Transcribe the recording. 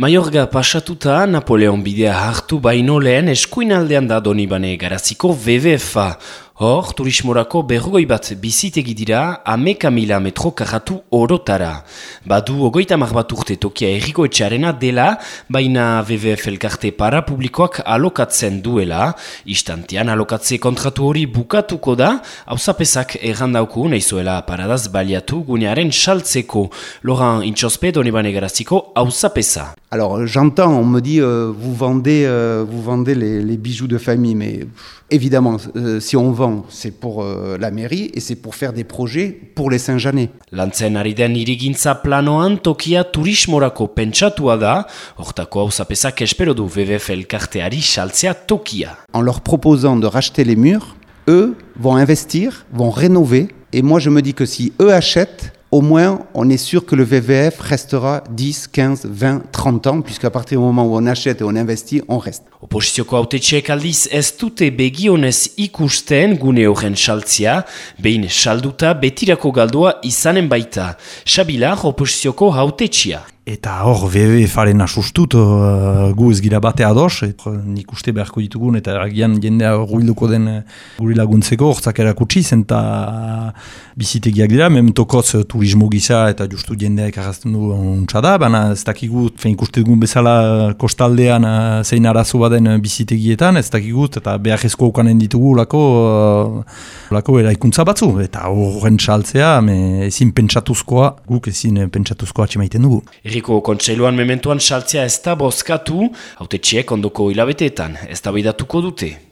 Maiorga pasatuta Napoleon bidea hartu baino lehen eskuinaldean da donibane garaziko WWF-a. Hor, turismorako berrogoi bat bizitegi dira ameka mila metro karratu orotara. Badu ogoita bat urte tokia erriko etxarena dela, baina WWF elkarte para publikoak alokatzen duela. Istantean alokatze kontratu hori bukatuko da, hausapezak errandauku nahizuela paradaz baliatu gunearen saltzeko. Laurent Intxospe donibane garaziko hausapesa. Alors j'entends, on me dit euh, vous vendez, euh, vous vendez les, les, bijoux de famille, mais pff, évidemment euh, si on vend c'est pour euh, la mairie et c'est pour faire des projets pour les. Lantzen ari den irigintza planoan tokia turismorako pentsatua da, hortako espero du elkarteari saltzea tokia. En leur proposant de racheter les murs, eux vont investir, vont rénover, et moi je me dis que si eux achètent, au moins, on est sûr que le VVF restera 10, 15, 20, 30 ans, puisqu'à partir du moment où on achète et on investit, on reste. Eta hor, WWF-aren asustut, uh, gu ez gira bate ados, uh, nik uste beharko ditugun, eta agian jendea ruilduko den uh, guri laguntzeko, hortzak erakutsi, zenta bizitegiak dira, mem tokoz uh, turismo gisa eta justu jendea ekarazten du untsa da, baina ez dakigu, fein ikuste dugun bezala kostaldean uh, zein arazo baden bizitegietan, ez dakigu, eta behar ezko ukanen ditugu lako, uh, lako eraikuntza batzu, eta horren saltzea, ezin pentsatuzkoa, guk ezin pentsatuzkoa atxemaiten dugu. Herriko kontseiluan mementuan saltzea ez da bozkatu, haute ondoko hilabeteetan ez da dute.